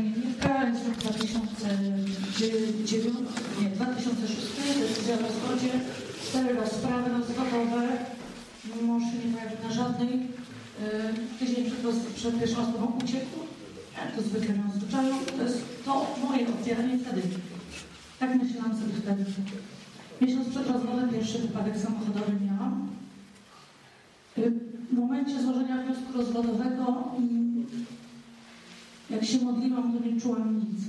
Mirka, jest rok 2009, nie, 2006, decyzja o rozwodzie, cztery rozprawy rozwodowe, mąż nie pojawił na żadnej, yy, tydzień przed, przed pierwszą rozprawą uciekł, jak to zwykle miał zwyczaju, to jest to moje otwieranie wtedy. Tak myślałam sobie wtedy. Miesiąc przed rozwodem pierwszy wypadek samochodowy miałam. Yy, W momencie złożenia wniosku rozwodowego jak się modliłam, to nie czułam nic.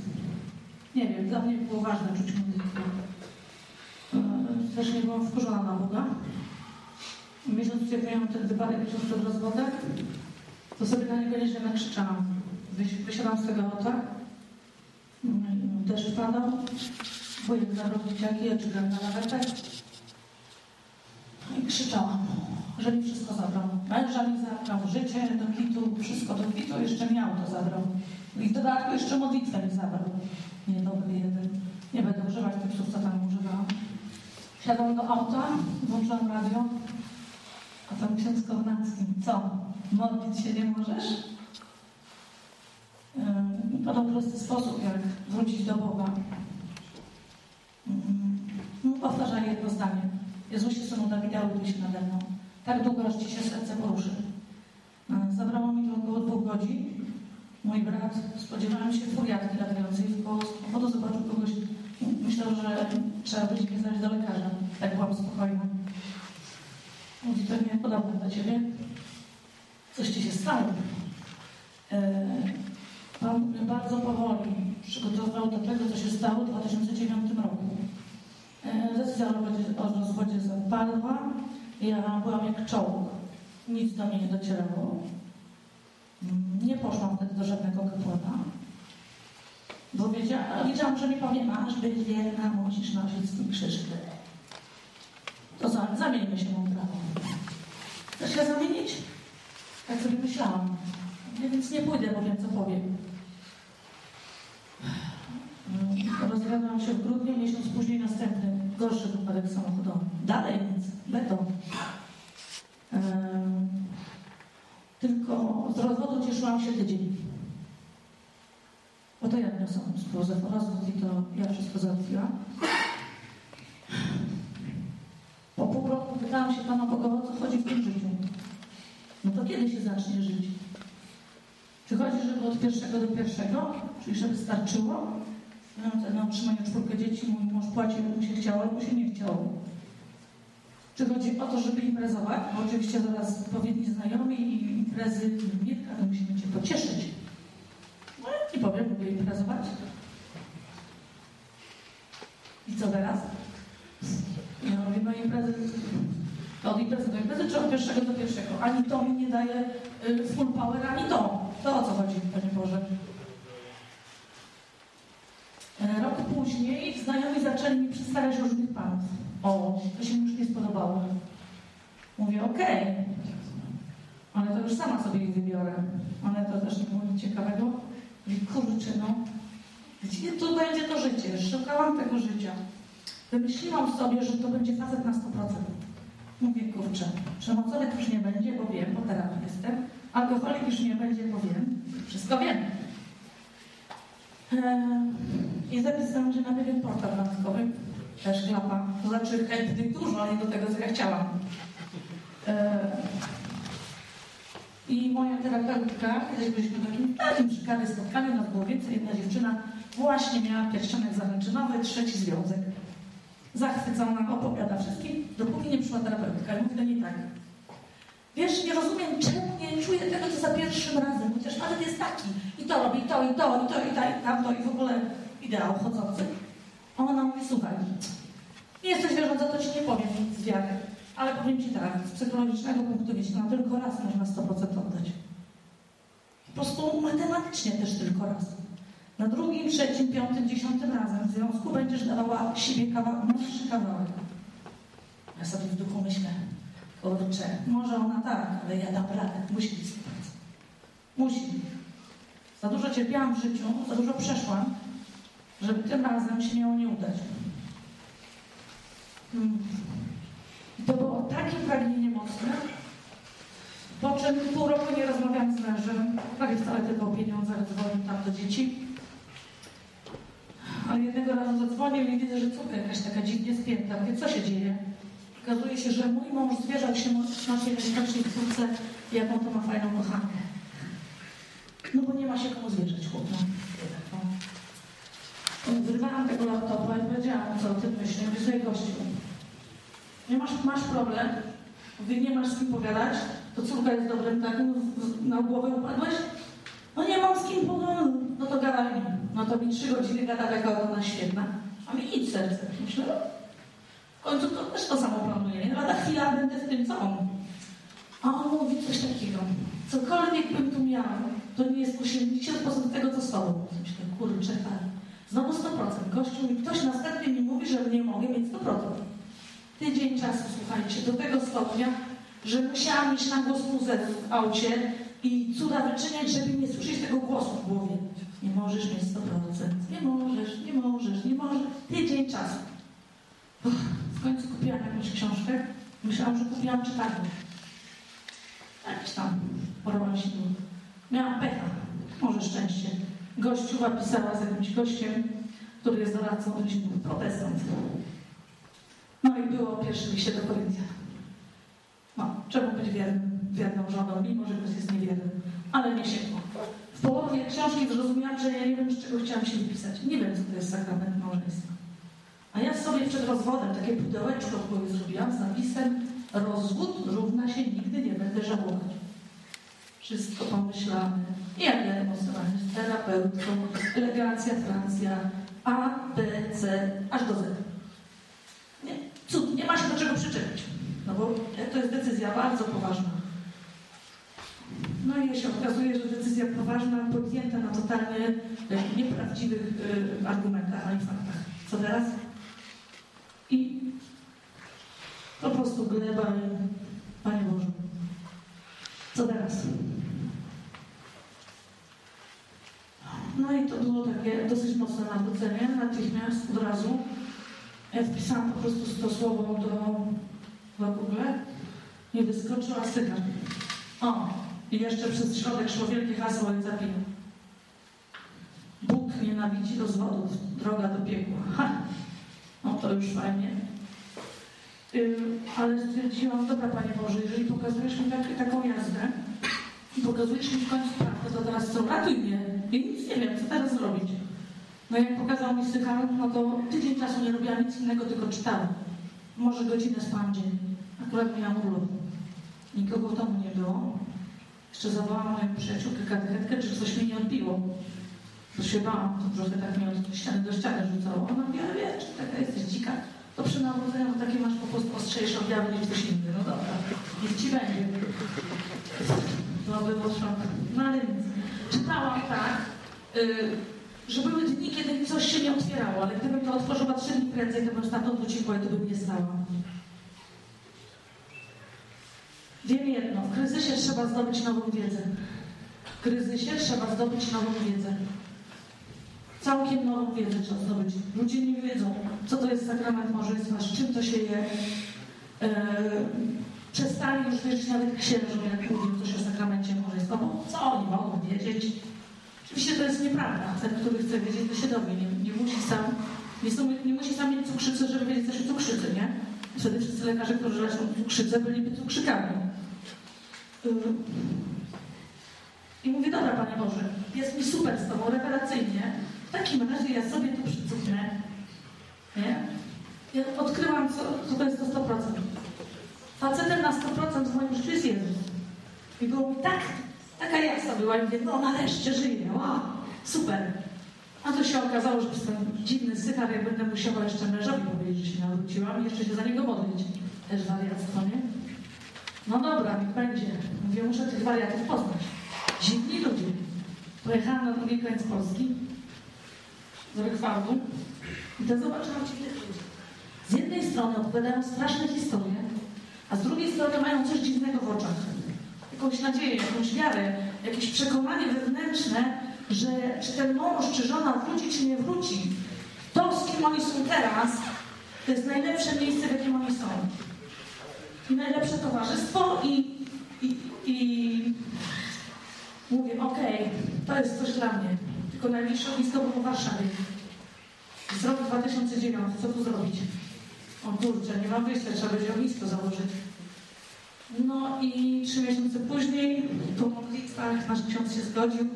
Nie wiem, dla mnie było ważne czuć modlitwę. Też nie byłam wkurzona na Boga. Miesiąc, jak miałam ten wypadek miesiąc przed rozwodem, to sobie na niego nieźle nakrzyczałam. Wysi- Wysiadłam z tego auta, deszcz padał, wujek zabrał dzieciaki, ja czekałam na lawetę i krzyczałam, że mi wszystko zabrał. Męża mi zabrał, życie do kitu, wszystko do kitu, jeszcze miał to zabrał. I w dodatku jeszcze modlitwę mi zabrał. Niedobry jeden. Nie będę używać tych słów, co tam używałam. Wsiadłam do auta, włączyłam radio, a tam ksiądz Kownacki. Co? Modlić się nie możesz? Yy, Podał prosty sposób, jak wrócić do Boga. Yy, Powtarzaj jedno zdanie. Jezusie, Synu Dawida, się nade mną. Tak długo, aż Ci się serce poruszy. E, Zabrało mi to około dwóch godzin. Mój brat, spodziewałem się furiatki latającej w koło samochodu, zobaczył kogoś. Myślał, że trzeba będzie mnie znaleźć do lekarza. Tak byłam spokojna. Mówi, to nie podobne do Ciebie. Coś Ci się stało. E, Pan bardzo powoli przygotował do tego, co się stało w 2009 roku. Decyzja o rozwodzie zapadła. Ja byłam jak czołg. Nic do mnie nie docierało. Nie poszłam wtedy do żadnego kapłana. Bo wiedziałam, wiedziałam, że mi powie, masz być wierna, musisz nosić swój krzyż. To za, zamieńmy się mądrało. Chcesz się zamienić? Tak sobie myślałam. Nie, Więc nie pójdę, bo wiem, co powiem. Mm, Rozwiodłam się w grudniu, miesiąc później następny, gorszy wypadek samochodowy. Dalej nic, beton. Tylko z rozwodu cieszyłam się tydzień. Bo to ja wniosłam z Józef o rozwód i to ja wszystko załatwiłam. Po pół roku pytałam się Pana Boga, o co chodzi w tym życiu. No to kiedy się zacznie żyć? Czy chodzi, żeby od pierwszego do pierwszego? Czyli żeby starczyło? No, na utrzymanie czwórkę dzieci mój mąż płacił, mu się chciało, albo się nie chciało. Czy chodzi o to, żeby imprezować? Bo oczywiście zaraz odpowiedni znajomi i imprezy Mirka, to musimy Cię pocieszyć. No nie powiem, lubię imprezować. I co teraz? Ja robię no imprezy, to od imprezy do imprezy, czy od pierwszego do pierwszego? Ani to mi nie daje y, full power, ani to. To o co chodzi, Panie Boże? E, Rok później znajomi zaczęli mi przedstawiać różnych panów. O, to się mi już nie spodobało. Mówię, okej, ale to już sama sobie ich wybiorę. Ale to też nie było nic ciekawego. Mówię, kurczę, no, gdzie tu będzie to życie? Szukałam tego życia. Wymyśliłam sobie, że to będzie facet na 100%. Mówię, kurczę, przemocowy już nie będzie, bo wiem, po terapii jestem. Alkoholik już nie będzie, bo wiem. Wszystko wiem. Eee, I zapisałam się na pewien portal randkowy, też klapa. To znaczy chętnych dużo, ale nie do tego, co ja chciałam. Eee, I moja terapeutka, kiedyś byliśmy na takim, takim kawie spotkaniu, nas było jedna dziewczyna właśnie miała pierścionek zaręczynowy, trzeci związek. Zachwycona, opowiada wszystkim, dopóki nie przyszła terapeutka. I mówi do niej tak. Wiesz, nie rozumiem, czemu nie czuję tego, co za pierwszym razem. Chociaż facet jest taki. I to robi, i to, i to, i to, i to, i tamto, i w ogóle ideał chodzący. Ona mówi, słuchaj, nie jesteś wierząca, to ci nie powiem nic z wiary. Ale powiem ci tak, z psychologicznego punktu widzenia tylko raz można 100% oddać. Po prostu matematycznie też tylko raz. Na drugim, trzecim, piątym, dziesiątym razem w związku będziesz dawała siebie kawał, mąższy kawałek. Ja sobie w duchu myślę, kurczę, może ona tak, ale ja dam radę. Musi być 100%. Musi. Za dużo cierpiałam w życiu, za dużo przeszłam, żeby tym razem się miało nie udać. Hmm. I to było takie pragnienie mocne, po czym pół roku nie rozmawiałam z mężem, prawie wcale tylko o pieniądzach, dzwonił tam do dzieci. Ale jednego razu zadzwonił i widzę, że córka jakaś taka dziwnie spięta. Mówię, co się dzieje? Okazuje się, że mój mąż zwierzał się naszej najstarszej córce, jaką to ma fajną kochankę. No bo nie ma się komu zwierzać, chłopno. Wyrwałam tego laptopa i powiedziałam, co o tym myślę. Mówię, sobie gościu, nie masz, masz problem, Mówię, nie masz z kim pogadać, to córka jest dobrym takim, na głowę upadłeś? No nie mam z kim pogadać, no to gadaj. No to mi trzy godziny gada jaka ona świetna. A mi nic serce. Myślę, no, w końcu to też to samo planuje. Nie? Lada chwila będę w tym, co on. A on mówi coś takiego. Cokolwiek bym tu miał, to nie jest 80% tego, co z. Myślę, kurczę, tak. Znowu 100%. Gościu mi ktoś następnie mi mówi, że nie mogę mieć 100%. Tydzień czasu, słuchajcie, do tego stopnia, że musiałam mieć na głos muzę w aucie i cuda wyczyniać, żeby nie słyszeć tego głosu w głowie. Nie możesz mieć 100%. Nie możesz, nie możesz, nie możesz. Tydzień czasu. W końcu kupiłam jakąś książkę. Myślałam, że kupiłam czytarkę. Jakiś tam porwałam się Miałam pecha. Może szczęście. Gościuwa pisała z jakimś gościem, który jest doradcą rodziny, protestant. No i było pierwsze liście do Koryntian. No, czemu być wiernym, wierną żoną, mimo że ktoś jest niewierny. Ale nie sięgło. W połowie książki zrozumiałam, że ja nie wiem, z czego chciałam się wypisać. Nie wiem, co to jest sakrament małżeństwa. A ja sobie przed rozwodem takie pudełeczko w głowie zrobiłam z napisem rozwód równa się nigdy nie będę żałować. Wszystko pomyślane. I jak ja demonstrowałam z terapeutką, elegancja, Francja, A, B, C, aż do Z. Nie, cud, nie ma się do czego przyczepić. No bo to jest decyzja bardzo poważna. No i się okazuje, że decyzja poważna podjęta na totalnie e, nieprawdziwych y, argumentach, ani faktach. Co teraz? I po prostu gleba Panie Boże. Co teraz? No i dosyć mocne nawrócenie, natychmiast, od razu. Ja wpisałam po prostu to słowo do, Google. Nie wyskoczyła sygar. O, i jeszcze przez środek szło wielkie hasło i zapinał. Bóg nienawidzi rozwodów, droga do piekła. Ha! No to już fajnie. Yy, ale stwierdziłam, dobra Panie Boże, jeżeli pokazujesz mi tak, taką jazdę i pokazujesz mi w końcu prawdę, to teraz co? Ratuj mnie. I nic nie wiem, co teraz zrobić. No jak pokazał mi Sychar, no to tydzień czasu nie robiłam nic innego, tylko czytałam. Może godzinę spałam dziennie. Akurat miałam urlop. Nikogo w domu nie było. Jeszcze zawołałam moją przyjaciółkę katechetkę, czy coś mi nie odbiło. Bo się bałam, to trochę tak mnie od ściany do ściany rzucało. Ona mówi, ale wiesz, taka jesteś dzika. To przy narodzeniu takie masz po prostu ostrzejsze objawy niż ktoś inny. No dobra, niech ci będzie. No było szok. No ale nic. Czytałam tak, yy, że były dni, kiedy coś się nie otwierało, ale gdybym to otworzyła trzy dni prędzej, to bym stamtąd uciekła i to bym nie stała. Wiem jedno, w kryzysie trzeba zdobyć nową wiedzę. W kryzysie trzeba zdobyć nową wiedzę. Całkiem nową wiedzę trzeba zdobyć. Ludzie nie wiedzą, co to jest sakrament małżeństwa, z czym to się je. Przestali już wierzyć nawet księżom, jak mówią coś o sakramencie bo co oni mogą wiedzieć? Oczywiście to jest nieprawda. Ten, który chce wiedzieć, to się dowie. Nie, nie musi sam nie, są, nie musi sam mieć cukrzycy, żeby wiedzieć coś o cukrzycy, nie? Wtedy wszyscy lekarze, którzy leczą cukrzycę, byliby cukrzykami. I mówię, dobra, Panie Boże, jest mi super z Tobą, rewelacyjnie. W takim razie ja sobie tu przycupnę. Nie? Ja odkryłam, co, co to jest to 100%. Facetem na 100% w moim życiu jest Jezus. I było tak, taka jasna była. I mówię, no nareszcie żyję, wow, super. A to się okazało, że jestem dziwny sychar, jak będę musiała jeszcze mężowi powiedzieć, że się nawróciłam i jeszcze się za niego modlić. Też wariactwo, nie? No dobra, niech będzie. Mówię, muszę tych wariatów poznać. Dziwni ludzie. Pojechałam na drugi koniec Polski, z Rychwaldu i to zobaczyłam dziwnych ludzi. Z jednej strony opowiadają straszne historie, a z drugiej strony mają coś dziwnego w oczach. Jakąś nadzieję, jakąś wiarę, jakieś przekonanie wewnętrzne, że czy ten mąż, czy żona wróci, czy nie wróci. To, z kim oni są teraz, to jest najlepsze miejsce, w jakim oni są. I najlepsze towarzystwo i, i, i mówię, okej, okay, to jest coś dla mnie. Tylko najbliższe blisko było w Warszawie. Z roku 2009, co tu zrobić? O kurczę, nie mam wyjścia, trzeba będzie ognisko założyć. No i trzy miesiące później, po modlitwach, nasz ksiądz się zgodził.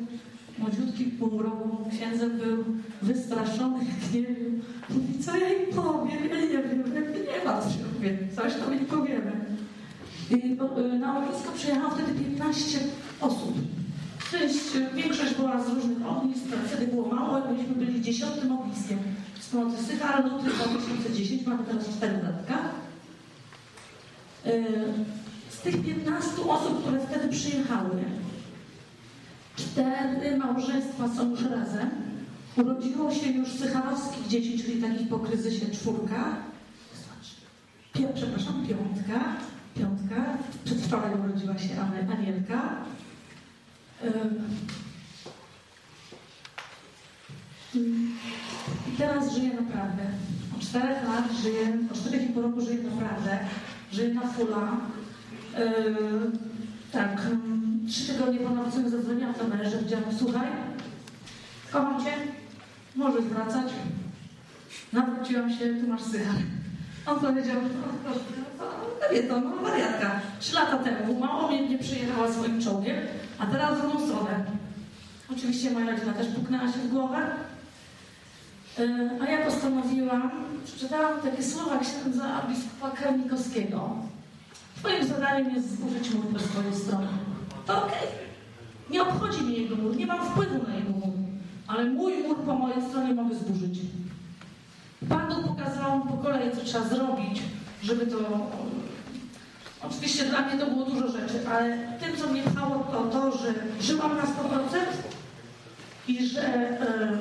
Młodziutki, półmrową księdzem był wystraszony, jak nie wiem. Mówi, co ja im powiem? Ja nie wiem, nie ma co się mówię, coś tam im powiemy. I y, na ognisko przyjechało wtedy 15 osób. Część, większość była z różnych ognisk, wtedy było mało, myśmy byli dziesiątym ogniskiem. Wspólnoty Sychar, luty 2010, mamy teraz 4 latka. Y, z tych 15 osób, które wtedy przyjechały, cztery małżeństwa są już razem. Urodziło się już sycharowskich dzieci, czyli takich po kryzysie czwórka. Pię, przepraszam, piątka. Piątka. Przedwczoraj urodziła się Anielka. I teraz żyje naprawdę. Od czterech lat żyje, od czterech i pół roku żyje naprawdę. Żyje na fula. Yy, tak, trzy tygodnie po narodzeniu zadzwoniłam do męża, powiedziałam, słuchaj, kocham cię, możesz wracać. Nawróciłam się, tu masz sycha. On powiedział, no, to no wariatka. Trzy lata temu mało mnie przyjechała swoim czołgiem, a teraz w drugą stronę. Oczywiście moja rodzina też puknęła się w głowę. Yy, a ja postanowiłam, przeczytałam takie słowa księdza biskupa Karnikowskiego. Twoim zadaniem jest zburzyć mur po swojej stronie. To okej. Okay. Nie obchodzi mnie jego mur, nie mam wpływu na jego mur. Ale mój mur po mojej stronie mogę zburzyć. Pan Bóg pokazał po kolei, co trzeba zrobić, żeby to... Oczywiście dla mnie to było dużo rzeczy, ale tym, co mnie pchało, to to, że żyłam na 100% i że e,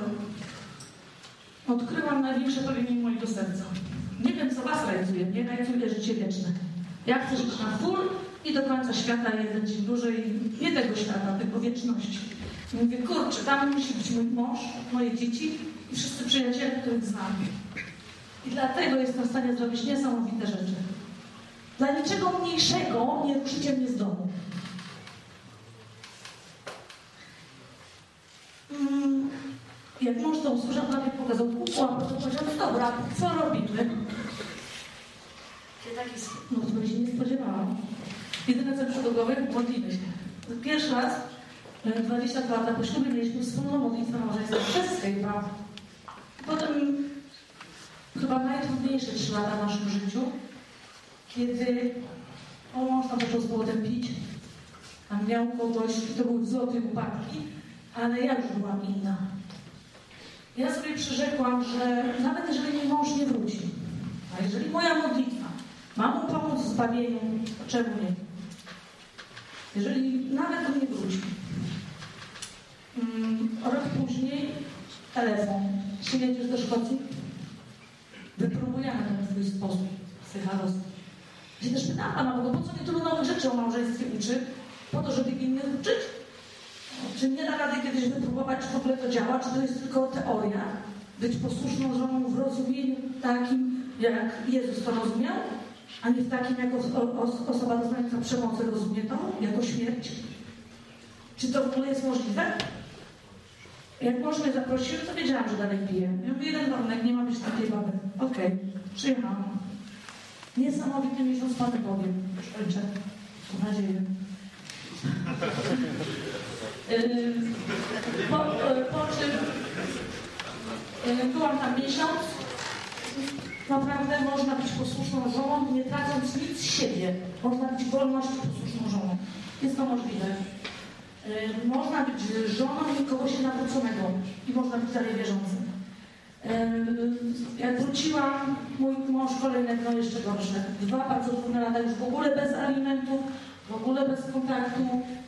odkryłam największe pragnienie mojego serca. Nie wiem, co was realizuje. Mnie realizuje życie wieczne. Ja chcę żyć na full i do końca świata jeden dzień dłużej, nie tego świata, tylko wieczności. I mówię, kurczę, tam musi być mój mąż, moje dzieci i wszyscy przyjaciele, których znam. I dlatego jestem w stanie zrobić niesamowite rzeczy. Dla niczego mniejszego nie ruszycie mnie z domu. Mm, jak mąż to usłyszał, prawie pokazał kukła, to powiedział, dobra, co robimy? Ja taki no, to się nie spodziewałam. Jedyne co przyszło do głowy, modlimy się. Pierwszy raz, 22 lata po ślubie, mieliśmy wspólną modlitwę małżeństwa przez Skype'a. Potem chyba najtrudniejsze trzy lata w naszym życiu, kiedy o mąż tam zaczął z powodem pić, a miał kogoś, to był złoty upadki, ale ja już byłam inna. Ja sobie przyrzekłam, że nawet jeżeli mój mąż nie wróci, a jeżeli moja modlitwa ma mu pomóc w zbawieniu, czemu nie? Jeżeli nawet on nie wróci. Mm, rok później telefon. Czy jedziesz do Szkocji? Wypróbujemy ten swój sposób psychologii. Ja też pytałam Pana bo po co mi tylu nowych rzeczy o małżeństwie uczy? Po to, żeby innych uczyć? Czy nie da rady kiedyś wypróbować, czy w ogóle to działa, czy to jest tylko teoria? Być posłuszną żoną w rozumieniu takim, jak Jezus to rozumiał? a nie w takim, jak osoba doznająca przemocy rozumie to, jako śmierć? Czy to w ogóle jest możliwe? Jak mąż mnie zaprosił, to wiedziałam, że dalej piję. Ja mówię, jeden warunek, nie ma być takiej baby. Okej, okay. przyjechałam. Niesamowity miesiąc Panu powiem. Kończę. Mam nadzieję. Yy, po, yy, po czym yy, byłam tam miesiąc, naprawdę można być posłuszną żoną, nie tracąc nic z siebie. Można być wolnością posłuszną żoną. Jest to możliwe. Można być żoną kogoś nawróconego i można być dalej wierzącym. Jak wróciłam, mój mąż kolejnego jeszcze gorsze. Dwa bardzo trudne lata już w ogóle bez alimentów, w ogóle bez kontaktu,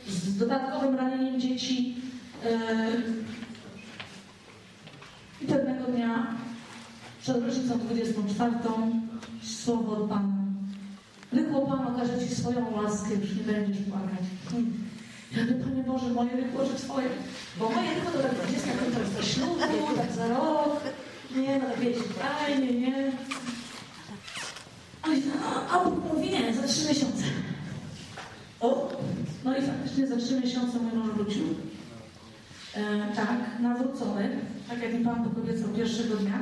z dodatkowym ranieniem dzieci. I pewnego dnia przed rocznicą 24 słowo od Pana. Rychło Pan okaże Ci swoją łaskę, już nie będziesz płakać. Hmm. Ja mówię, Panie Boże, moje rychło, że Twoje. Bo moje rychło to tak 25 to jest do ślubu, tak za rok. Nie, no tak wiecie, fajnie, nie. A, a mówi, nie, za trzy miesiące. O, no i faktycznie za trzy miesiące mój mąż wrócił. E, tak, nawrócony, tak jak mi Pan to obiecał pierwszego dnia.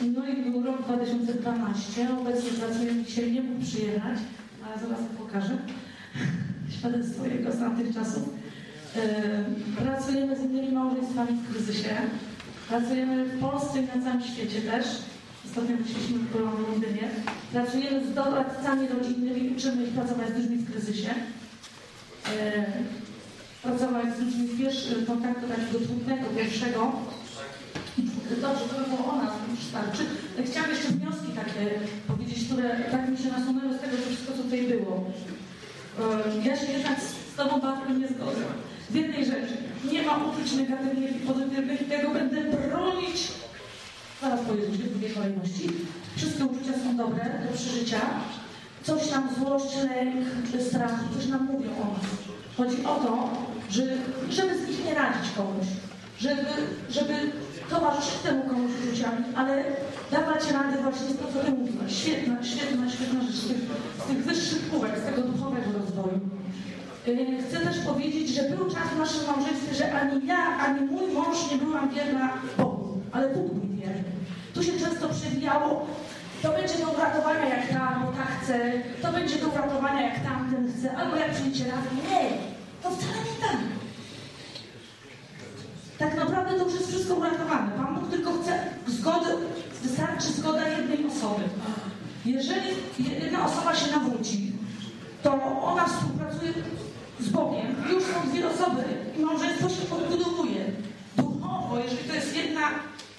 No i był rok 2012. Obecnie pracujemy, dzisiaj nie mógł przyjechać, ale zaraz to pokażę. Świadectwo jego z tamtych czasów. Yy, Pracujemy z innymi małżeństwami w kryzysie. Pracujemy w Polsce i na całym świecie też. Ostatnio byliśmy w Londynie. Pracujemy z doradcami rodzinnymi, uczymy ich pracować z ludźmi w kryzysie. Yy, Pracować z ludźmi w pierwszym kontaktu takiego trudnego, pierwszego. Dobrze, to by było o nas, już starczy. Chciałam jeszcze wnioski takie powiedzieć, które tak mi się nasunęły z tego wszystko, co tutaj było. Yy, Ja się jednak z Tobą bardzo nie zgodzę. W jednej rzeczy, nie ma uczuć negatywnych i pozytywnych i tego będę bronić. Zaraz powiem w drugiej kolejności. Wszystkie uczucia są dobre do przeżycia. Coś nam złość, lęk, strach, coś nam mówią o nas. Chodzi o to, że, żeby z nich nie radzić komuś, żeby, żeby towarzyszyć temu komuś uczuciami, ale dawać radę właśnie z to, co Ty mówiłaś. Świetna, świetna, świetna rzecz z tych, z tych wyższych półek, z tego duchowego rozwoju. Yy, Chcę też powiedzieć, że był czas w naszym małżeństwie, że ani ja, ani mój mąż nie byłam wierna Bogu, ale Bóg był wierny. Tu się często przewijało, to będzie do uratowania jak tam, bo tak chce, to będzie do uratowania jak tamten chce, albo jak przyjdzie razem. Nie, to wcale nie tak. Tak naprawdę to już jest wszystko uratowane. Pan Bóg tylko chce zgody, wystarczy zgoda jednej osoby. Jeżeli jedna osoba się nawróci, to ona współpracuje z Bogiem. Już są dwie osoby i małżeństwo się odbudowuje. Duchowo, jeżeli to jest jedna,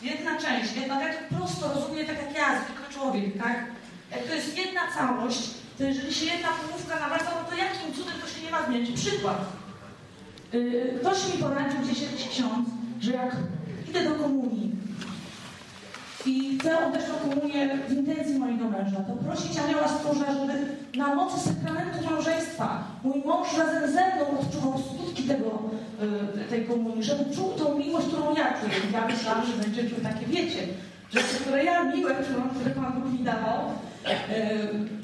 jedna część, jedna tak rozumie, tak jak ja, zwykły człowiek, tak? Jak to jest jedna całość, to jeżeli się jedna pomówka nawraca, no to jakim cudem to się nie ma zmienić? Przykład. Yy, Ktoś mi poradził gdzieś jakiś ksiądz, że jak idę do komunii i chcę oddać tą komunię w intencji mojego męża, to prosić anioła stróża, żeby na mocy sakramentu małżeństwa mój mąż razem ze mną odczuwał skutki tego, yy, tej komunii, żeby czuł tą miłość, którą ja czuję. Ja myślałam, że będzie czuł takie, wiecie, rzeczy, które ja miłe czułam, które Pan Bóg mi dawał.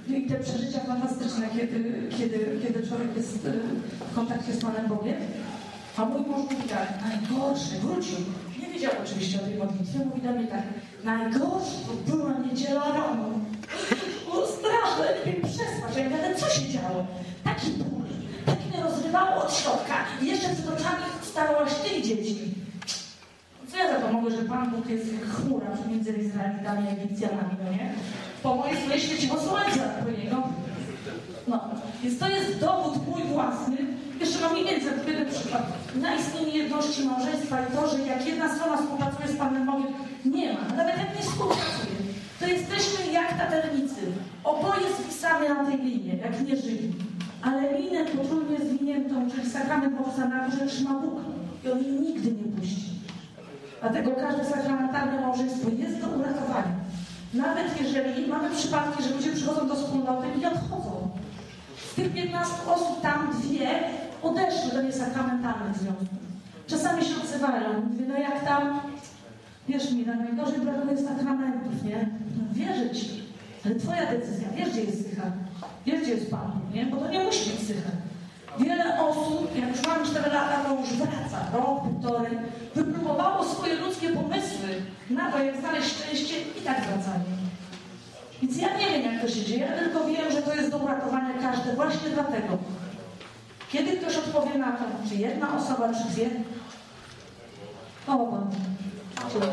Yy, I te przeżycia fantastyczne, kiedy, kiedy, kiedy człowiek jest yy, w kontakcie z Panem Bogiem. A mój mąż mówi tak, najgorsze, wrócił. Nie wiedział oczywiście o tej modlitwie, mówi do mnie tak, najgorsze to była niedziela rano. Było straszne, lepiej przespać. Ja mówię, co się działo? Taki ból, tak mnie rozrywało od środka i jeszcze przed oczami stawałaś ty i dzieci. Za to mogę, że Pan Bóg jest jak chmura pomiędzy Izraelitami a Egipcjanami, no nie? Po mojej stronie świeciło słońce, po niego no, więc to jest dowód mój własny. Jeszcze mam więcej jeden przykład. Na istnienie jedności małżeństwa i to, że jak jedna strona współpracuje z Panem Bogiem, nie ma. Nawet jak nie współpracuje, to jesteśmy jak taternicy. Oboje spisamy na tej linie, jak nie żyli. Ale linę potrójnie zwiniętą, czyli sakrament Boga na górze trzyma Bóg. I on jej nigdy nie puści. Dlatego każde sakramentalne małżeństwo jest do uratowania. Nawet jeżeli mamy przypadki, że ludzie przychodzą do wspólnoty i odchodzą. Z tych 15 osób tam dwie odeszły do niesakramentalnych związków. Czasami się odzywają. Mówię, no jak tam, wierz mi, na najgorzej brakuje sakramentów, nie? No, wierzę ci, ale twoja decyzja, wiesz gdzie jest psycha, wiesz gdzie jest Pan, nie? Bo to nie musi być psycha. Wiele osób, jak już mam 4 lata, to już wraca, rok, półtorej, wypróbowało swoje ludzkie pomysły na to, jak znaleźć szczęście i tak wracają. Więc ja nie wiem, jak to się dzieje, ja tylko wiem, że to jest do uratowania każde właśnie dlatego. Kiedy ktoś odpowie na to, czy jedna osoba, czy dwie, o Pan. Dziękuję.